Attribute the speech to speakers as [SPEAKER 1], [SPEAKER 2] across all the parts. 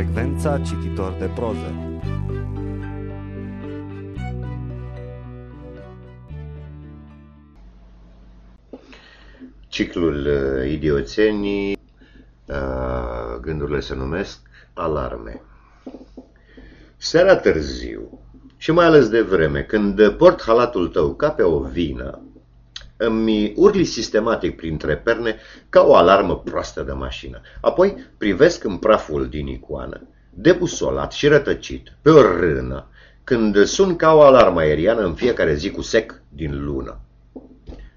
[SPEAKER 1] Frecvența cititor de proză.
[SPEAKER 2] Ciclul uh, idioțenii, uh, gândurile se numesc alarme. Seara târziu și mai ales de vreme, când port halatul tău ca pe o vină, îmi urli sistematic printre perne ca o alarmă proastă de mașină. Apoi privesc în praful din icoană, debusolat și rătăcit, pe o rână, când sun ca o alarmă aeriană în fiecare zi cu sec din lună.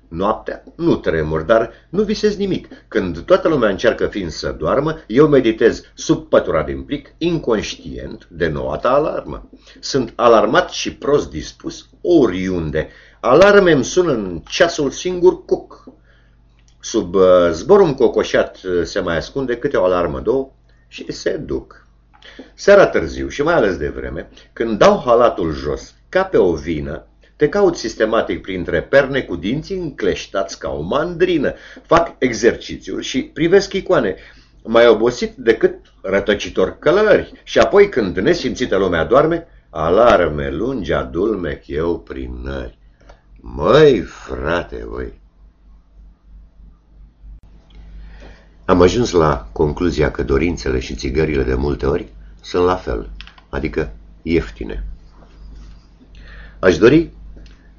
[SPEAKER 2] Noaptea nu tremur, dar nu visez nimic. Când toată lumea încearcă fiind să doarmă, eu meditez sub pătura din plic, inconștient de noua ta alarmă. Sunt alarmat și prost dispus oriunde. Alarme îmi sună în ceasul singur cuc. Sub uh, zborul cocoșat uh, se mai ascunde câte o alarmă, două, și se duc. Seara târziu și mai ales de vreme, când dau halatul jos, ca pe o vină, te caut sistematic printre perne cu dinții încleștați ca o mandrină. Fac exercițiuri și privesc icoane, mai obosit decât rătăcitor călări. Și apoi, când nesimțită lumea doarme, alarme lungi adulmec eu prin nări. Măi, frate, voi! Am ajuns la concluzia că dorințele și țigările de multe ori sunt la fel, adică ieftine. Aș dori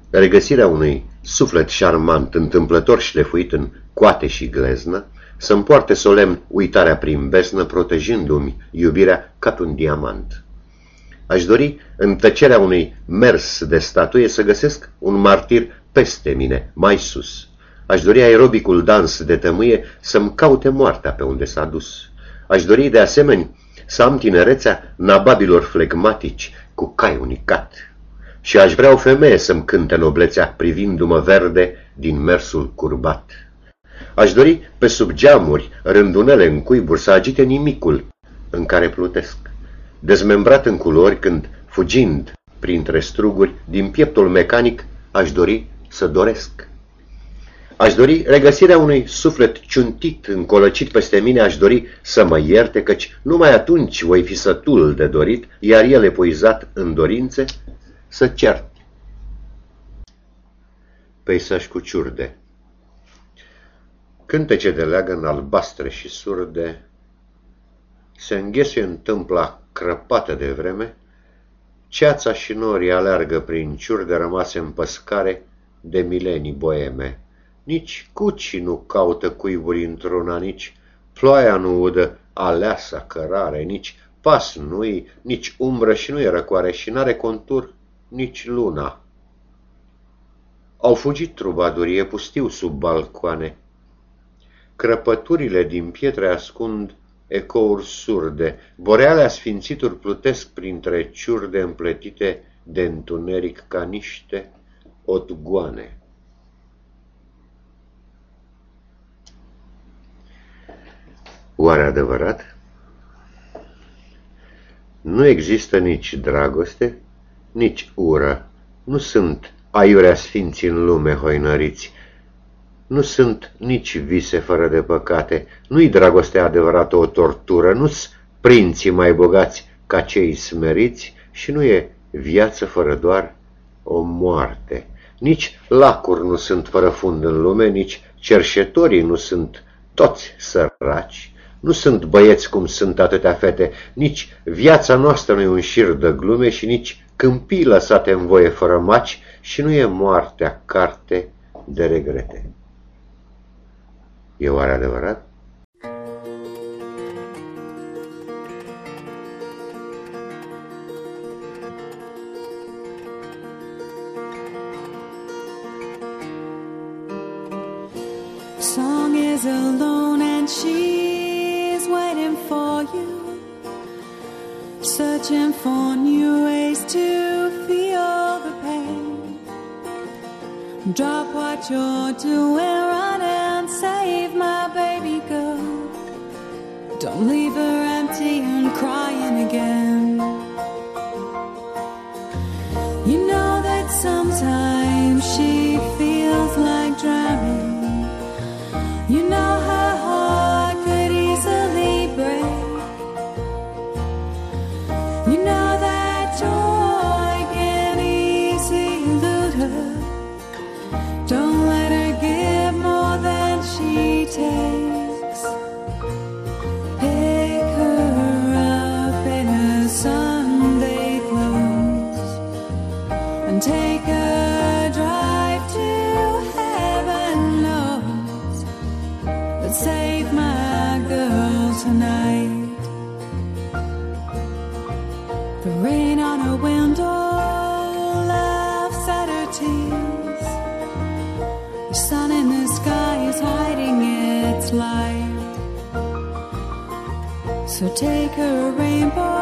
[SPEAKER 2] regăsirea unui suflet șarmant, întâmplător șlefuit în coate și gleznă, să-mi poarte solemn uitarea prin besnă, protejându-mi iubirea ca un diamant. Aș dori, în tăcerea unui mers de statuie, să găsesc un martir peste mine, mai sus. Aș dori aerobicul dans de tămâie să-mi caute moartea pe unde s-a dus. Aș dori, de asemenea, să am tinerețea nababilor flegmatici cu cai unicat. Și aș vrea o femeie să-mi cânte noblețea privindu-mă verde din mersul curbat. Aș dori pe sub geamuri, rândunele în cuiburi, să agite nimicul în care plutesc dezmembrat în culori când, fugind printre struguri, din pieptul mecanic, aș dori să doresc. Aș dori regăsirea unui suflet ciuntit, încolăcit peste mine, aș dori să mă ierte, căci numai atunci voi fi sătul de dorit, iar el epuizat în dorințe, să cert. Peisaj cu ciurde Cântece de leagăn albastre și surde se înghesuie în tâmpla crăpată de vreme, ceața și norii aleargă prin ciurde rămase în păscare de milenii boeme. Nici cuci nu caută cuiburi într-una, nici ploaia nu udă aleasa cărare, nici pas nu-i, nici umbră și nu e răcoare și n-are contur nici luna. Au fugit trubadurie pustiu sub balcoane. Crăpăturile din pietre ascund ecouri surde, boreale sfințituri plutesc printre ciurde împletite de întuneric ca niște otgoane. Oare adevărat? Nu există nici dragoste, nici ură. Nu sunt aiurea sfinții în lume hoinăriți, nu sunt nici vise fără de păcate, nu-i dragostea adevărată o tortură, nu-s prinții mai bogați ca cei smeriți și nu e viață fără doar o moarte. Nici lacuri nu sunt fără fund în lume, nici cerșetorii nu sunt toți săraci, nu sunt băieți cum sunt atâtea fete, nici viața noastră nu e un șir de glume și nici câmpii lăsate în voie fără maci și nu e moartea carte de regrete.
[SPEAKER 3] Song is alone and she's waiting for you, searching for new ways to feel the pain. Drop what you're doing, Leave her empty and crying again. The rain on her window laughs at her tears. The sun in the sky is hiding its light. So take her a rainbow.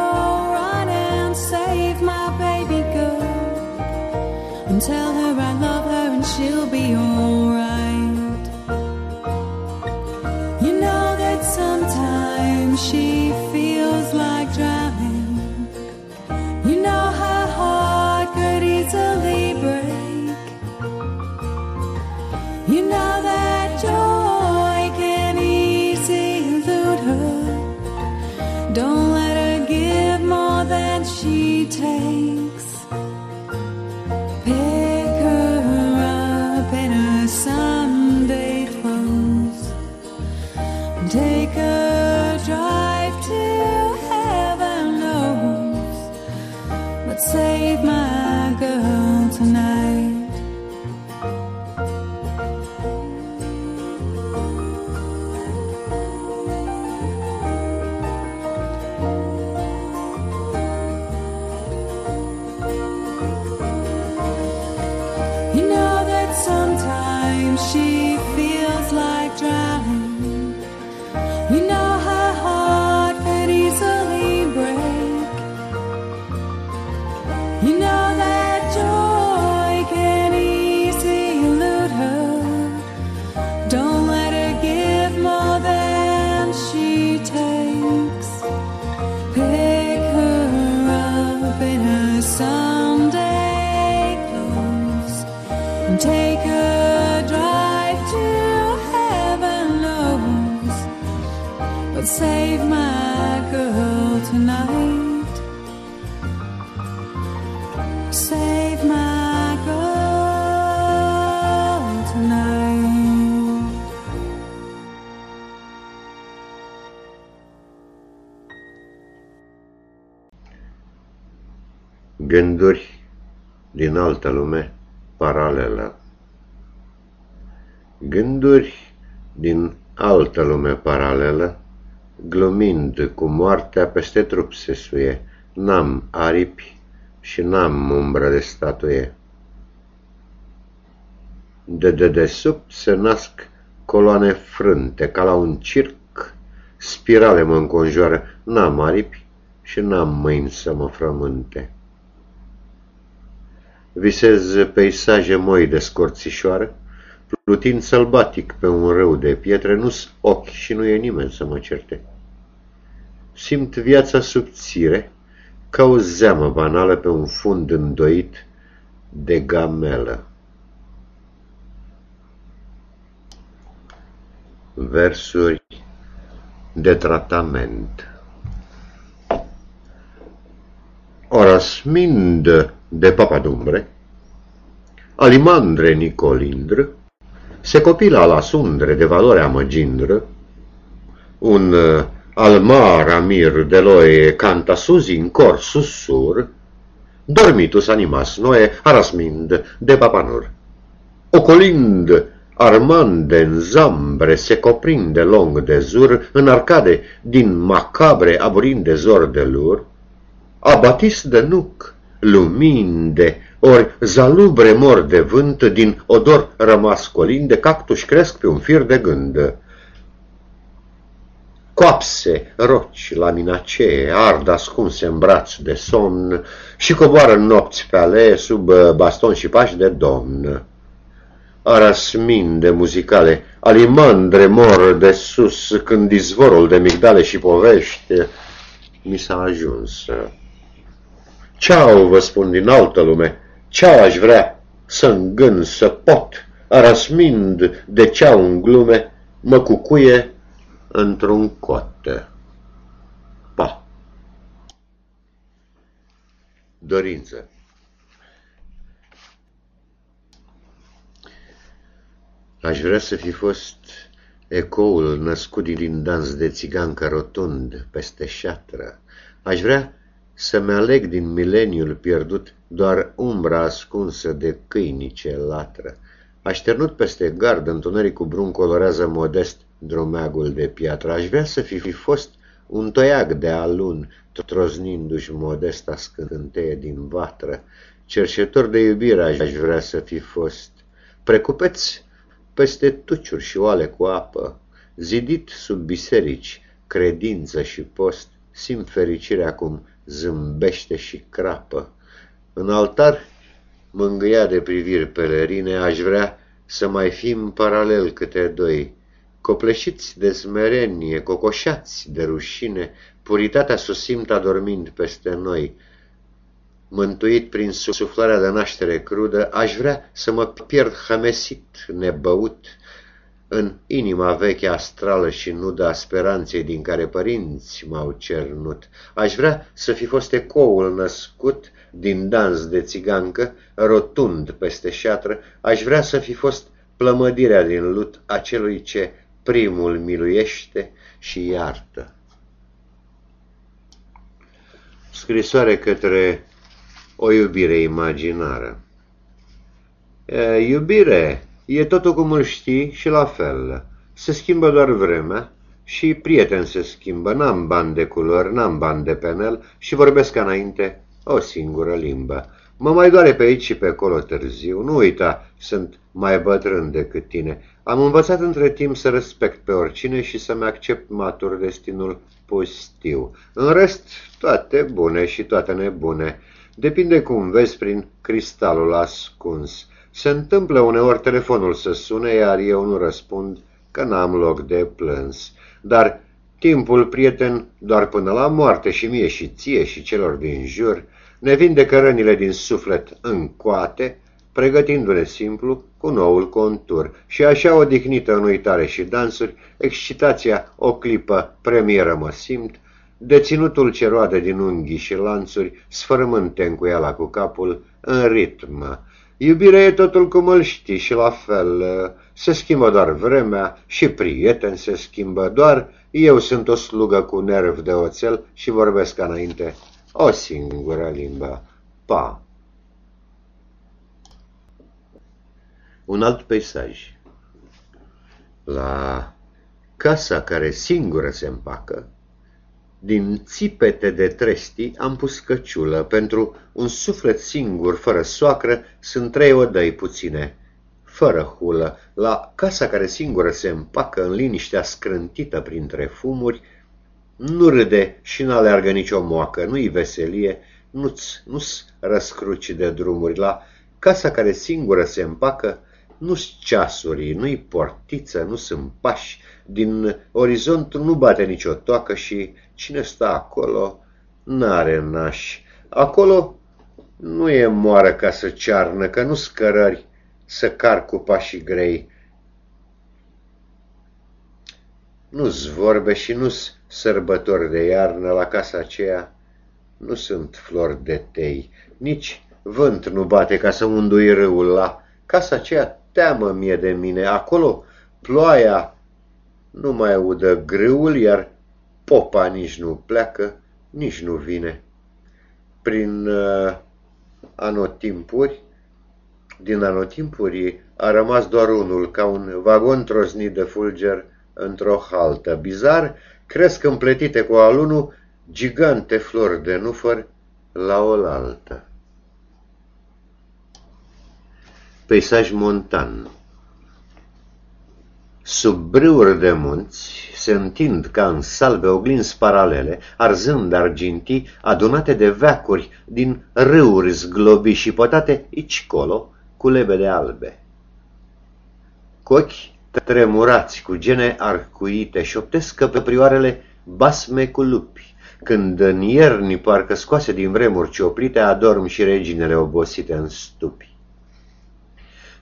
[SPEAKER 2] Gânduri din altă lume paralelă. Gânduri din altă lume paralelă, glumind cu moartea peste trup se suie, n-am aripi și n-am umbră de statuie. De dedesubt se nasc coloane frânte, ca la un circ, spirale mă înconjoară, n-am aripi și n-am mâini să mă frământe. Visez peisaje moi de scorțișoară, plutind sălbatic pe un râu de pietre, nu-s ochi și nu e nimeni să mă certe. Simt viața subțire, ca o zeamă banală pe un fund îndoit de gamelă. Versuri de tratament. Orasmind de papadumbre, Alimandre Nicolindr, se copila la sundre de valoare amăgindră, un uh, almar amir de loie canta sus in cor sussur, dormitus animas noe arasmind de papanur. Ocolind armande în zambre se coprinde long de zur, în arcade din macabre aburind de zor de lur, abatis de nuc, luminde, ori zalubre mor de vânt, din odor rămas colinde, cactus cresc pe un fir de gând. Coapse, roci, laminacee, ard ascunse în braț de somn și coboară nopți pe alee sub baston și pași de domn. Arasminde muzicale, alimandre mor de sus, când izvorul de migdale și povești mi s-a ajuns. Ceau, vă spun din altă lume, ceau aș vrea să îngân, să pot, arasmind de ceau în glume, mă cucuie într-un cot. Pa! Dorință Aș vrea să fi fost ecoul născut din dans de țigancă rotund peste șatră. Aș vrea să-mi aleg din mileniul pierdut doar umbra ascunsă de câinii ce latră. Așternut peste gard, întunericul brun colorează modest drumeagul de piatră. Aș vrea să fi, fi fost un toiag de alun, troznindu-și modesta scânteie din vatră. Cerșetor de iubire aș vrea să fi fost. Precupeț peste tuciuri și oale cu apă, zidit sub biserici, credință și post, simt fericirea cum zâmbește și crapă. În altar, mângâia de priviri pelerine, aș vrea să mai fim paralel câte doi, copleșiți de smerenie, cocoșați de rușine, puritatea susimt adormind peste noi. Mântuit prin suflarea de naștere crudă, aș vrea să mă pierd hamesit, nebăut, în inima veche astrală și nudă a speranței din care părinți m-au cernut. Aș vrea să fi fost ecoul născut din dans de țigancă, rotund peste șatră, aș vrea să fi fost plămădirea din lut a celui ce primul miluiește și iartă. Scrisoare către o iubire imaginară. E, iubire e totul cum îl știi și la fel. Se schimbă doar vremea și prieten se schimbă. N-am bani de culori, n-am bani de penel și vorbesc ca înainte o singură limbă. Mă mai doare pe aici și pe acolo târziu. Nu uita, sunt mai bătrân decât tine. Am învățat între timp să respect pe oricine și să-mi accept matur destinul pustiu. În rest, toate bune și toate nebune. Depinde cum vezi prin cristalul ascuns. Se întâmplă uneori telefonul să sune, iar eu nu răspund că n-am loc de plâns. Dar timpul, prieten, doar până la moarte și mie și ție și celor din jur, ne vindecă rănile din suflet încoate, pregătindu-ne simplu cu noul contur. Și așa odihnită în uitare și dansuri, excitația o clipă premieră mă simt, deținutul ce roade din unghii și lanțuri, sfărâmând tencuiala cu capul, în ritm. Iubirea e totul cum îl știi și la fel se schimbă doar vremea și prieten se schimbă doar, eu sunt o slugă cu nerv de oțel și vorbesc ca înainte o singură limbă. Pa! Un alt peisaj. La casa care singură se împacă, din țipete de trestii am pus căciulă, pentru un suflet singur, fără soacră, sunt trei odăi puține, fără hulă. La casa care singură se împacă în liniștea scrântită printre fumuri, nu râde și n-aleargă nicio moacă, nu-i veselie, nu-ți, nu-ți răscruci de drumuri. La casa care singură se împacă, nu-s ceasuri, nu-i portiță, nu sunt pași, din orizont nu bate nicio toacă și cine stă acolo n-are nași. Acolo nu e moară ca să cearnă, că nu scărări să car cu pașii grei. Nu-s vorbe și nu-s sărbători de iarnă la casa aceea, nu sunt flori de tei, nici vânt nu bate ca să undui râul la casa aceea teamă mie de mine, acolo ploaia nu mai audă grâul, iar popa nici nu pleacă, nici nu vine. Prin uh, anotimpuri, din anotimpuri a rămas doar unul, ca un vagon trosnit de fulger într-o haltă. Bizar, cresc împletite cu alunul gigante flori de nufăr la oaltă. Peisaj montan Sub brâuri de munți se întind ca în salve oglinzi paralele, arzând argintii adunate de veacuri din râuri zglobi și pătate aici colo cu lebede albe. Cu ochi tremurați, cu gene arcuite, șoptesc căprioarele basme cu lupi, când în ierni parcă scoase din vremuri cioplite adorm și reginele obosite în stupi.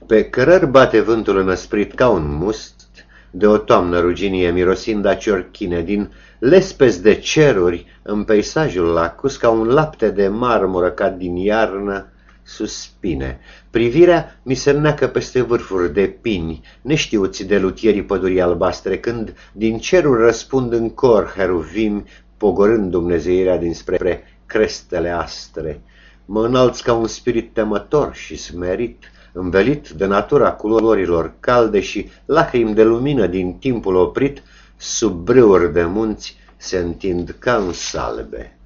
[SPEAKER 2] Pe cărări bate vântul înăsprit ca un must, de o toamnă ruginie mirosind a ciorchine, din lespezi de ceruri în peisajul lacus, ca un lapte de marmură ca din iarnă, suspine. Privirea mi se neacă peste vârfuri de pini, neștiuți de lutierii pădurii albastre, când din cerul răspund în cor heruvimi, pogorând dumnezeirea dinspre crestele astre. Mă înalți ca un spirit temător și smerit, învelit de natura culorilor calde și lacrimi de lumină din timpul oprit, sub brâuri de munți se întind ca în salbe.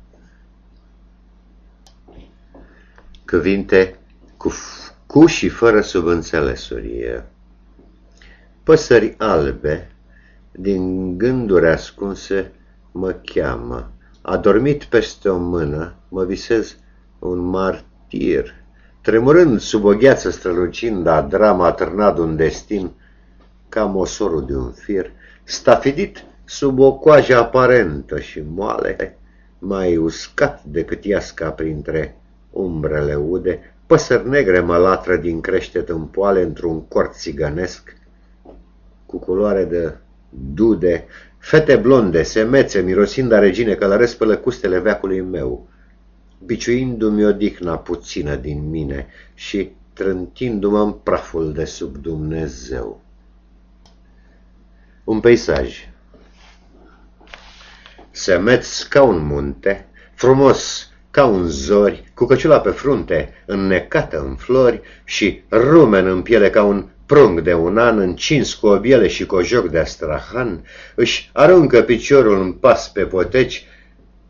[SPEAKER 2] Cuvinte cu, cu și fără subînțelesuri. Păsări albe, din gânduri ascunse, mă cheamă. Adormit peste o mână, mă visez un martir. Tremurând sub o gheață strălucind, a drama târnat un destin, ca mosorul de un fir, stafidit sub o coajă aparentă și moale, mai uscat decât iasca printre umbrele ude, păsări negre mă latră din creștet în poale într-un cort țigănesc, cu culoare de dude, fete blonde, semețe, mirosind a regine, călăresc pe lăcustele veacului meu, biciuindu-mi odihna puțină din mine și trântindu-mă în praful de sub Dumnezeu. Un peisaj Semeț ca un munte, frumos ca un zori, cu căciula pe frunte, înnecată în flori și rumen în piele ca un prung de un an, încins cu o biele și cu o joc de astrahan, își aruncă piciorul în pas pe poteci,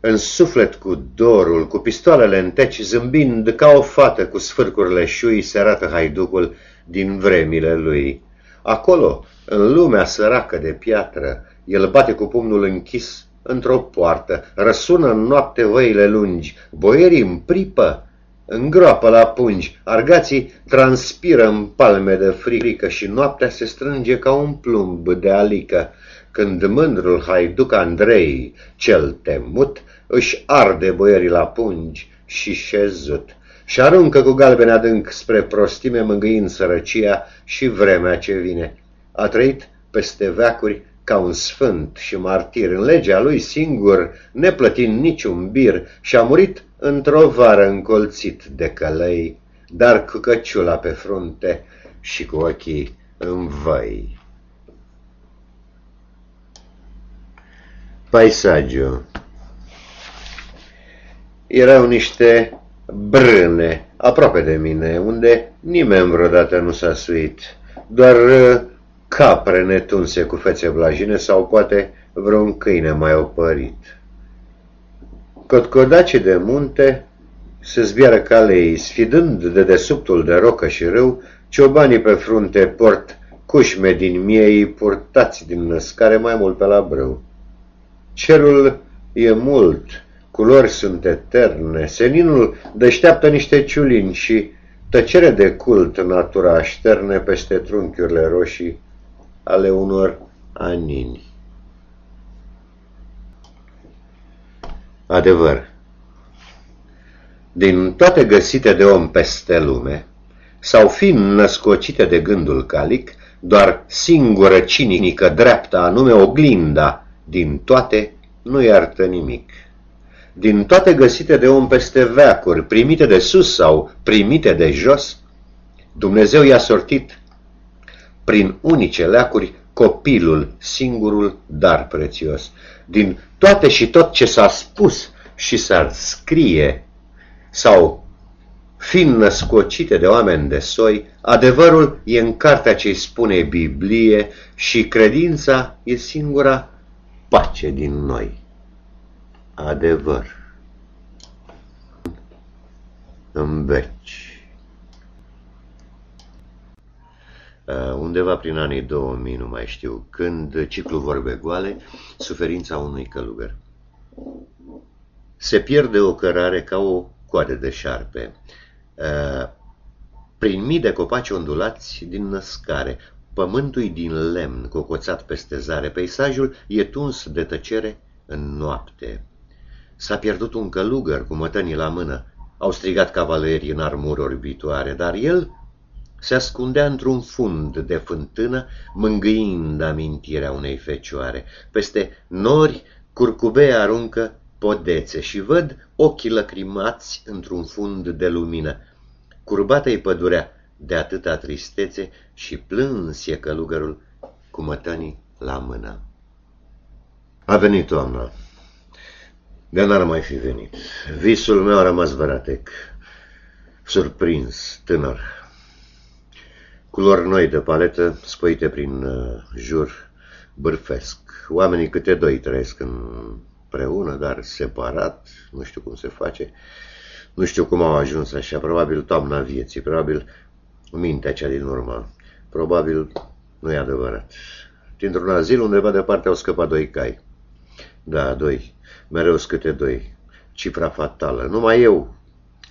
[SPEAKER 2] în suflet cu dorul, cu pistoalele în teci, zâmbind ca o fată cu sfârcurile șui, se arată haiducul din vremile lui. Acolo, în lumea săracă de piatră, el bate cu pumnul închis într-o poartă, răsună în noapte văile lungi, boierii în pripă, îngroapă la pungi, argații transpiră în palme de frică și noaptea se strânge ca un plumb de alică, când mândrul haiduc Andrei, cel temut, își arde boierii la pungi și șezut și aruncă cu galben adânc spre prostime mângâind sărăcia și vremea ce vine. A trăit peste veacuri ca un sfânt și martir în legea lui singur, neplătind niciun bir, și a murit într-o vară încolțit de călăi, dar cu căciula pe frunte și cu ochii în văi. Paisagiu Erau niște brâne aproape de mine, unde nimeni vreodată nu s-a suit, doar capre netunse cu fețe blajine sau poate vreun câine mai opărit. Cotcodace de munte se zbiară calei, sfidând de desubtul de rocă și râu, ciobanii pe frunte port cușme din miei purtați din născare mai mult pe la brâu. Cerul e mult, culori sunt eterne, seninul deșteaptă niște ciulini și tăcere de cult natura așterne peste trunchiurile roșii ale unor anini. Adevăr, din toate găsite de om peste lume, sau fiind născocite de gândul calic, doar singură cinică dreaptă, anume oglinda, din toate nu iartă nimic. Din toate găsite de om peste veacuri, primite de sus sau primite de jos, Dumnezeu i-a sortit prin unice leacuri copilul, singurul dar prețios. Din toate și tot ce s-a spus și s-ar scrie sau fiind născocite de oameni de soi, adevărul e în cartea ce spune Biblie și credința e singura pace din noi. Adevăr. În veci. Uh, undeva prin anii 2000, nu mai știu, când ciclu vorbe goale, suferința unui călugăr. Se pierde o cărare ca o coadă de șarpe. Uh, prin mii de copaci ondulați din născare, pământul din lemn cocoțat peste zare, peisajul e tuns de tăcere în noapte. S-a pierdut un călugăr cu mătănii la mână, au strigat cavalerii în armuri orbitoare, dar el se ascundea într-un fund de fântână, mângâind amintirea unei fecioare. Peste nori, curcubei aruncă podețe și văd ochii lăcrimați într-un fund de lumină. Curbată-i pădurea de atâta tristețe și plâns e călugărul cu mătănii la mână. A venit toamna. De n-ar mai fi venit. Visul meu a rămas văratec, surprins, tânăr, Culori noi de paletă, spăite prin uh, jur, bârfesc. Oamenii câte doi trăiesc împreună, dar separat, nu știu cum se face. Nu știu cum au ajuns așa, probabil toamna vieții, probabil mintea cea din urmă, probabil nu e adevărat. Dintr-un azil undeva departe au scăpat doi cai. Da, doi. Mereu scâte doi. Cifra fatală. Numai eu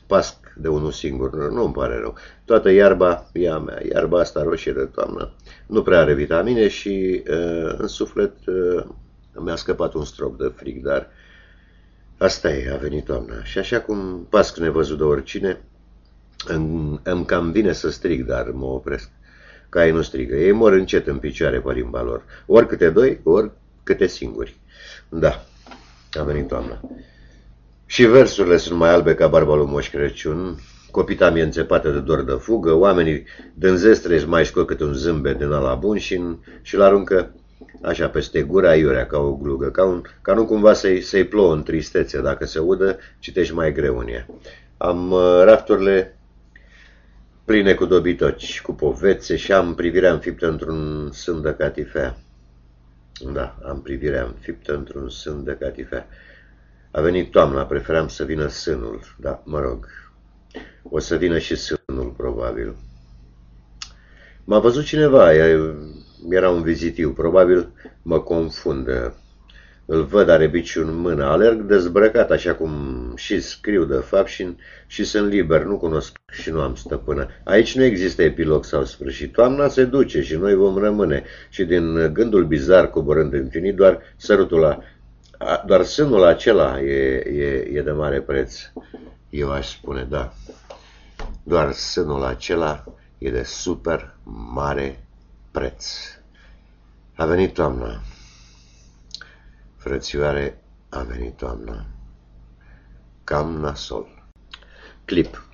[SPEAKER 2] pasc de unul singur. Nu-mi pare rău. Toată iarba e a mea. Iarba asta roșie de toamnă nu prea are vitamine și uh, în suflet uh, mi-a scăpat un strop de frig, dar asta e, a venit toamna. Și așa cum pasc nevăzut de oricine, îmi, îmi cam vine să strig, dar mă opresc. Caii nu strigă, ei mor încet în picioare pe limba lor. Ori câte doi, ori câte singuri. Da, a venit toamna. Și versurile sunt mai albe ca barba lui Moș Crăciun, copita mi înțepată de dor de fugă, oamenii din zestre își mai scot câte un zâmbet din ăla bun și, și-l aruncă așa peste gura iurea ca o glugă, ca, un, ca nu cumva să-i, să plouă în tristețe. Dacă se udă, citești mai greu în ea. Am uh, rafturile pline cu dobitoci, cu povețe și am privirea înfiptă într-un sân de catifea. Da, am privirea înfiptă într-un sân de catifea. A venit toamna, preferam să vină sânul, da, mă rog, o să vină și sânul, probabil. M-a văzut cineva, era un vizitiu, probabil mă confundă. Îl văd, are biciul în mână, alerg dezbrăcat, așa cum și scriu de fapt și, și sunt liber, nu cunosc și nu am stăpână. Aici nu există epilog sau sfârșit. Toamna se duce și noi vom rămâne și din gândul bizar coborând infinit, doar sărutul la, doar sânul acela e, e, e de mare preț. Eu aș spune, da. Doar sânul acela e de super mare preț. A venit toamna. Frățioare, a venit toamna. Cam nasol. Clip.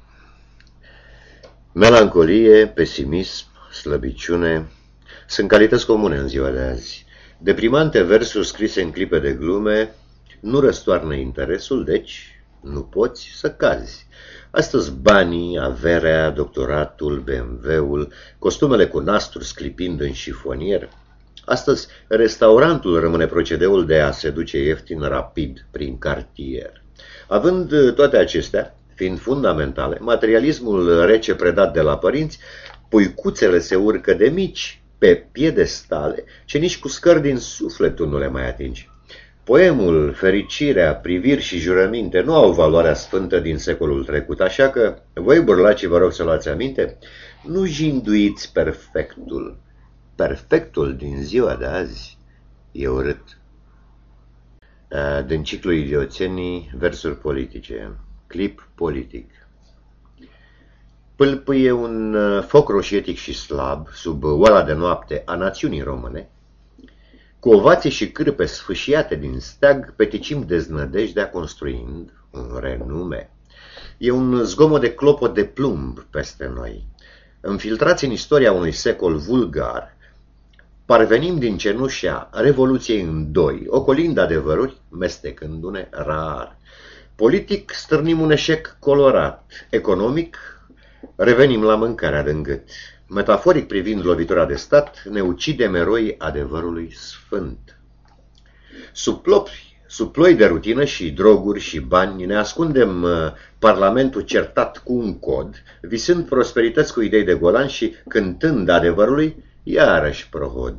[SPEAKER 2] Melancolie, pesimism, slăbiciune sunt calități comune în ziua de azi. Deprimante versuri scrise în clipe de glume nu răstoarnă interesul, deci nu poți să cazi. Astăzi banii, averea, doctoratul, BMW-ul, costumele cu nasturi sclipind în șifonier. Astăzi restaurantul rămâne procedeul de a se duce ieftin rapid prin cartier. Având toate acestea, fiind fundamentale, materialismul rece predat de la părinți, puicuțele se urcă de mici pe piedestale ce nici cu scări din sufletul nu le mai atingi. Poemul, fericirea, priviri și jurăminte nu au valoarea sfântă din secolul trecut, așa că voi, burlacii, vă rog să luați aminte, nu jinduiți perfectul. Perfectul din ziua de azi e urât. Din ciclul idioțenii, versuri politice, clip politic. Pâlpâie un foc roșietic și slab sub oala de noapte a națiunii române, cu ovații și cârpe sfâșiate din steag, peticim deznădejdea construind un renume. E un zgomot de clopot de plumb peste noi. Înfiltrați în istoria unui secol vulgar, parvenim din cenușa Revoluției în doi, ocolind adevăruri, mestecându-ne rar. Politic stârnim un eșec colorat, economic revenim la mâncarea de gât. Metaforic privind lovitura de stat, ne ucidem eroi adevărului sfânt. Sub plopri, sub ploi de rutină și droguri și bani, ne ascundem uh, parlamentul certat cu un cod, visând prosperități cu idei de golan și cântând adevărului, iarăși prohod.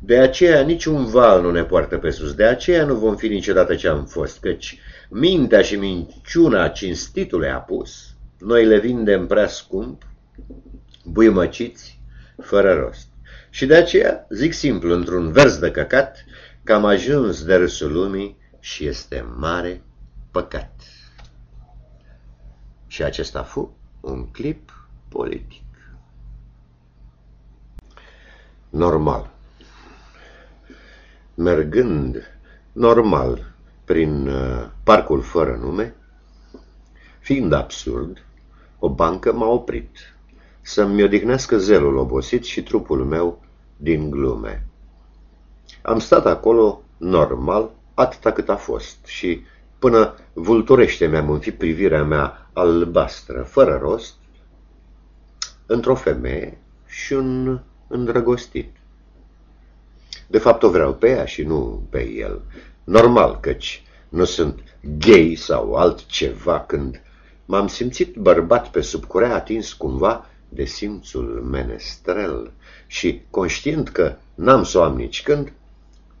[SPEAKER 2] De aceea niciun val nu ne poartă pe sus, de aceea nu vom fi niciodată ce am fost, căci mintea și minciuna cinstitului apus, noi le vindem prea scump, buimăciți, fără rost. Și de aceea zic simplu, într-un vers de căcat, că am ajuns de râsul lumii și este mare păcat. Și acesta fu un clip politic. Normal. Mergând normal prin uh, parcul fără nume, fiind absurd, o bancă m-a oprit să-mi odihnească zelul obosit și trupul meu din glume. Am stat acolo normal atâta cât a fost și până vulturește mi-am înfit privirea mea albastră, fără rost, într-o femeie și un îndrăgostit. De fapt o vreau pe ea și nu pe el. Normal, căci nu sunt gay sau altceva când m-am simțit bărbat pe sub curea atins cumva de simțul menestrel și, conștient că n-am să o am nici când,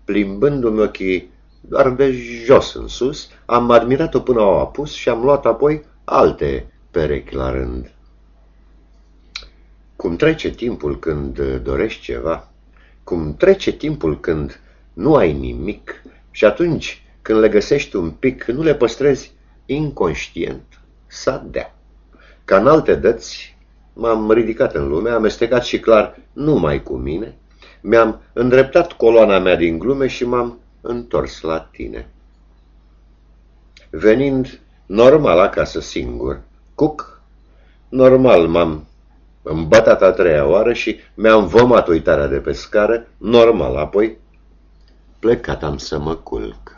[SPEAKER 2] plimbându-mi ochii doar de jos în sus, am admirat-o până au apus și am luat apoi alte perechi la rând. Cum trece timpul când dorești ceva, cum trece timpul când nu ai nimic și atunci când le găsești un pic, nu le păstrezi inconștient, să dea. Ca în alte dăți, m-am ridicat în lume, amestecat și clar numai cu mine, mi-am îndreptat coloana mea din glume și m-am întors la tine. Venind normal acasă singur, cuc, normal m-am îmbătat a treia oară și mi-am vămat uitarea de pe scară, normal, apoi plecat am să mă culc.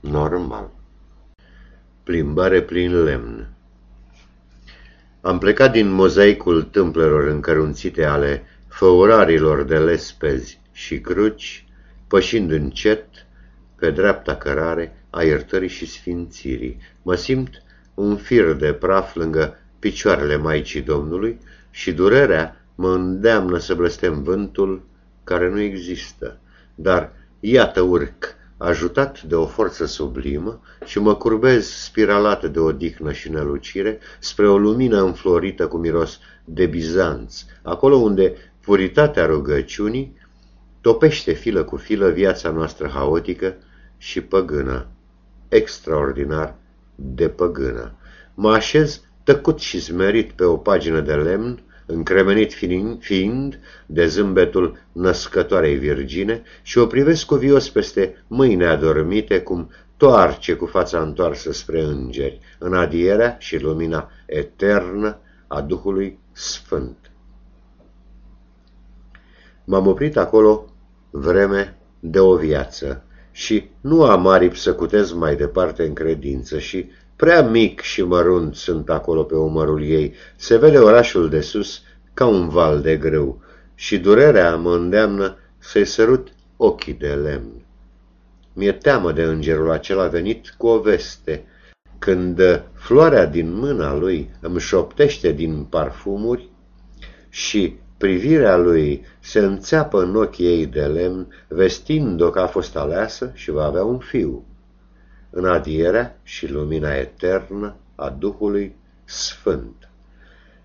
[SPEAKER 2] Normal. Plimbare prin lemn. Am plecat din mozaicul tâmplelor încărunțite ale făurarilor de lespezi și cruci, pășind încet pe dreapta cărare a iertării și sfințirii. Mă simt un fir de praf lângă picioarele Maicii Domnului și durerea mă îndeamnă să blestem vântul care nu există. Dar iată urc, ajutat de o forță sublimă și mă curbez spiralată de odihnă și nelucire spre o lumină înflorită cu miros de bizanț, acolo unde puritatea rugăciunii topește filă cu filă viața noastră haotică și păgână, extraordinar de păgână. Mă așez tăcut și smerit pe o pagină de lemn, încremenit fiind de zâmbetul născătoarei virgine și o privesc cuvios peste mâine adormite cum toarce cu fața întoarsă spre îngeri, în adierea și lumina eternă a Duhului Sfânt. M-am oprit acolo vreme de o viață și nu am aripi să cutez mai departe în credință și Prea mic și mărunt sunt acolo pe umărul ei, se vede orașul de sus ca un val de grâu și durerea mă îndeamnă să-i sărut ochii de lemn. Mi-e teamă de îngerul acela venit cu o veste, când floarea din mâna lui îmi șoptește din parfumuri și privirea lui se înțeapă în ochii ei de lemn, vestind-o că a fost aleasă și va avea un fiu în adierea și lumina eternă a Duhului Sfânt.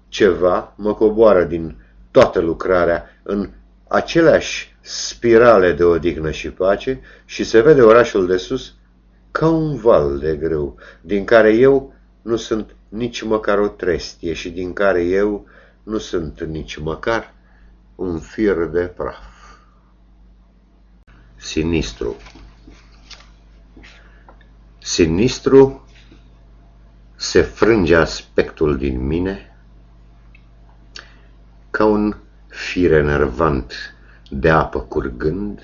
[SPEAKER 2] Ceva mă coboară din toată lucrarea în aceleași spirale de odihnă și pace și se vede orașul de sus ca un val de grâu, din care eu nu sunt nici măcar o trestie și din care eu nu sunt nici măcar un fir de praf. Sinistru Sinistru se frânge aspectul din mine ca un fir enervant de apă curgând,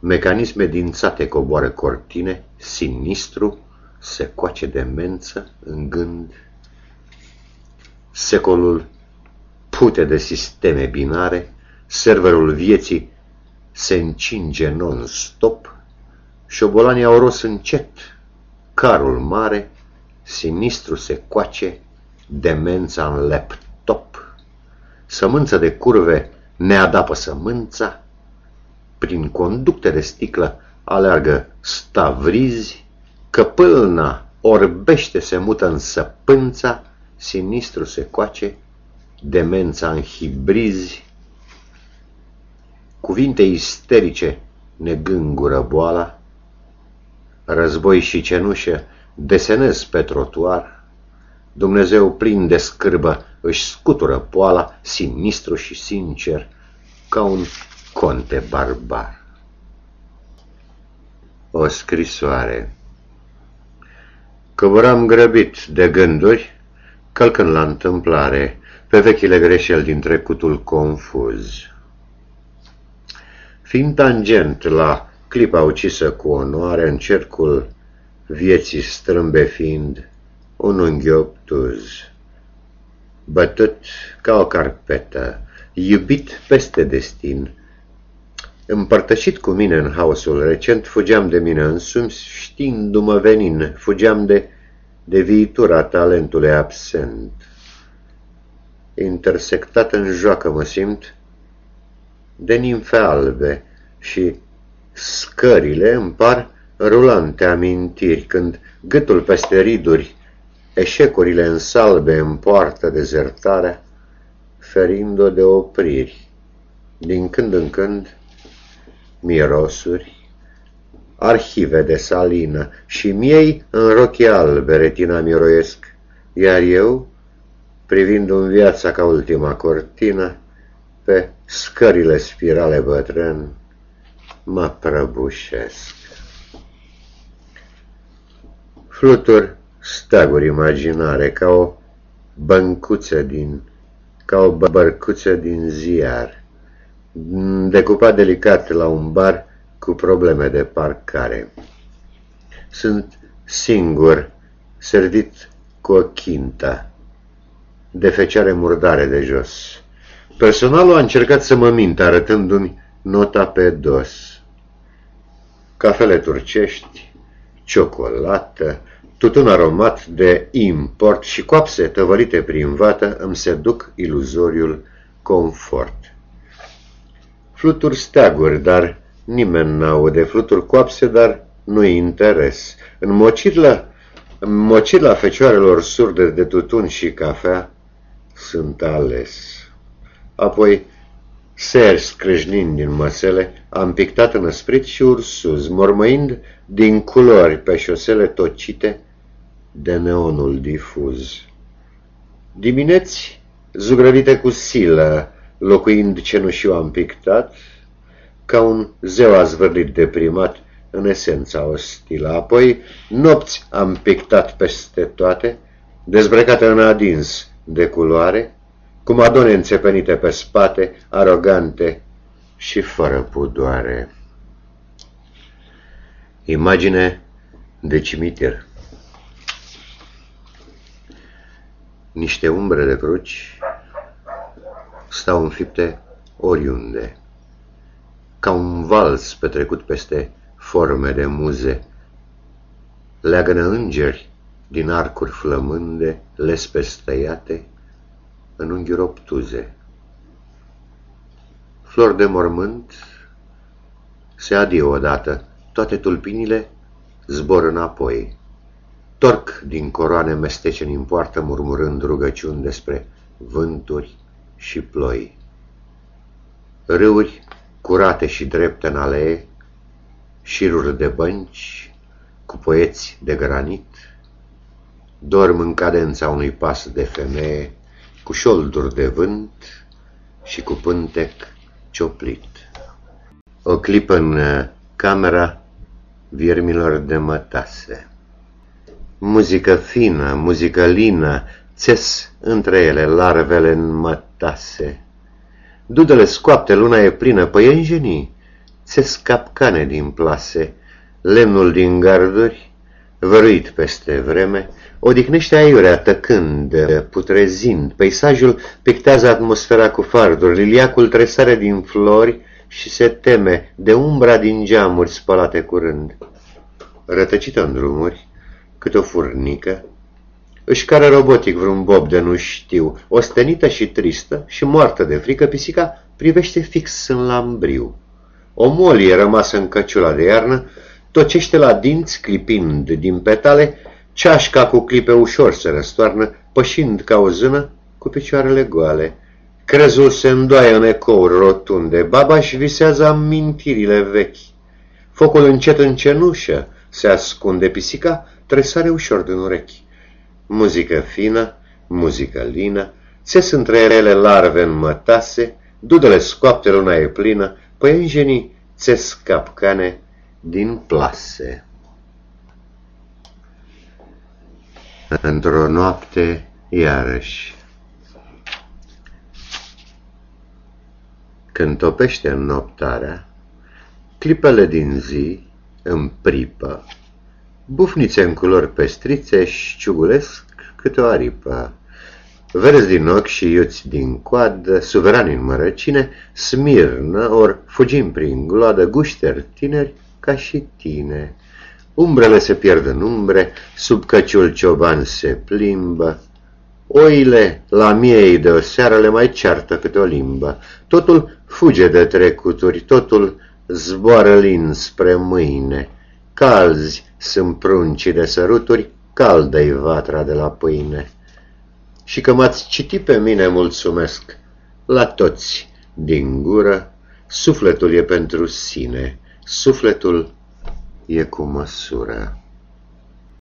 [SPEAKER 2] mecanisme dințate coboară cortine, sinistru se coace demență în gând. Secolul pute de sisteme binare, serverul vieții se încinge non-stop, Șobolanii au ros încet, carul mare, sinistru se coace, demența în laptop. Sămânță de curve ne adapă sămânța, prin conducte de sticlă aleargă stavrizi, căpâlna orbește se mută în săpânța, sinistru se coace, demența în hibrizi, cuvinte isterice ne gângură boala, război și cenușă, desenez pe trotuar, Dumnezeu plin de scârbă își scutură poala, sinistru și sincer, ca un conte barbar. O scrisoare Căburam grăbit de gânduri, călcând la întâmplare, pe vechile greșeli din trecutul confuz. Fiind tangent la clipa ucisă cu onoare în cercul vieții strâmbe fiind un unghi obtuz, bătut ca o carpetă, iubit peste destin, Împărtășit cu mine în haosul recent, fugeam de mine însumi, știindu-mă venin, fugeam de, de viitura talentului absent. intersectat în joacă mă simt, de nimfe albe și scările îmi par rulante amintiri, când gâtul peste riduri, eșecurile în salbe împoartă dezertarea, ferind-o de opriri. Din când în când, mirosuri, arhive de salină și miei în rochii albe retina miroiesc, iar eu, privind în viața ca ultima cortină, pe scările spirale bătrân, mă prăbușesc. Flutur staguri imaginare ca o băncuță din, ca o bărcuță din ziar, decupat delicat la un bar cu probleme de parcare. Sunt singur, servit cu o chintă, de fecioare murdare de jos. Personalul a încercat să mă mintă, arătându-mi nota pe dos. Cafele turcești, ciocolată, tutun aromat de import și coapse tăvărite prin vată îmi seduc iluzoriul confort. Fluturi steaguri, dar nimeni n-aude. Fluturi coapse, dar nu-i interes. În mocirla, în mocirla fecioarelor surde de tutun și cafea sunt ales. Apoi, ser scrâșnind din măsele, am pictat înăsprit și ursuz, mormăind din culori pe șosele tocite de neonul difuz. Dimineți, zugrăvite cu silă, locuind cenușiu am pictat, ca un zeu azvârlit deprimat, în esența ostilă. Apoi, nopți am pictat peste toate, dezbrăcate în adins de culoare, cu madone înțepenite pe spate, arogante și fără pudoare. Imagine de cimitir. Niște umbre de cruci stau înfipte oriunde, ca un vals petrecut peste forme de muze. Leagănă îngeri din arcuri flămânde, lespe stăiate, în unghiuri obtuze. Flori de mormânt se adie odată, toate tulpinile zbor înapoi. Torc din coroane mestece în poartă, murmurând rugăciuni despre vânturi și ploi. Râuri curate și drepte în alee, șiruri de bănci cu poeți de granit, dorm în cadența unui pas de femeie, cu șolduri de vânt și cu pântec cioplit. O clipă în uh, camera viermilor de mătase. Muzică fină, muzică lină, țes între ele larvele în mătase. Dudele scoapte, luna e plină, păienjenii, țes capcane din plase, lemnul din garduri, văruit peste vreme, Odihnește aiurea tăcând, putrezind, peisajul pictează atmosfera cu farduri, liliacul tresare din flori și se teme de umbra din geamuri spălate curând. Rătăcită în drumuri, cât o furnică, își care robotic vreun bob de nu știu, ostenită și tristă și moartă de frică, pisica privește fix în lambriu. O molie rămasă în căciula de iarnă, tocește la dinți, clipind din petale, Ceașca cu clipe ușor se răstoarnă, pășind ca o zână cu picioarele goale. Crezul se îndoaie în ecouri rotunde, baba își visează amintirile vechi. Focul încet în cenușă se ascunde, pisica tresare ușor din urechi. Muzică fină, muzică lină, țes între ele larve în mătase, dudele scoapte luna e plină, păienjenii țes capcane din plase. într-o noapte iarăși. Când topește în noptarea, clipele din zi în pripă, bufnițe în culori pestrițe și șciugulesc câte o aripă. Verzi din ochi și iuți din coadă, suverani în mărăcine, smirnă, ori fugim prin gloadă, gușteri tineri ca și tine. Umbrele se pierd în umbre, sub căciul cioban se plimbă, Oile la miei de o seară le mai ceartă câte o limbă. Totul fuge de trecuturi, totul zboară lin spre mâine. Calzi sunt pruncii de săruturi, caldă-i vatra de la pâine. Și că m-ați citit pe mine, mulțumesc, la toți din gură, sufletul e pentru sine, sufletul e cu măsură.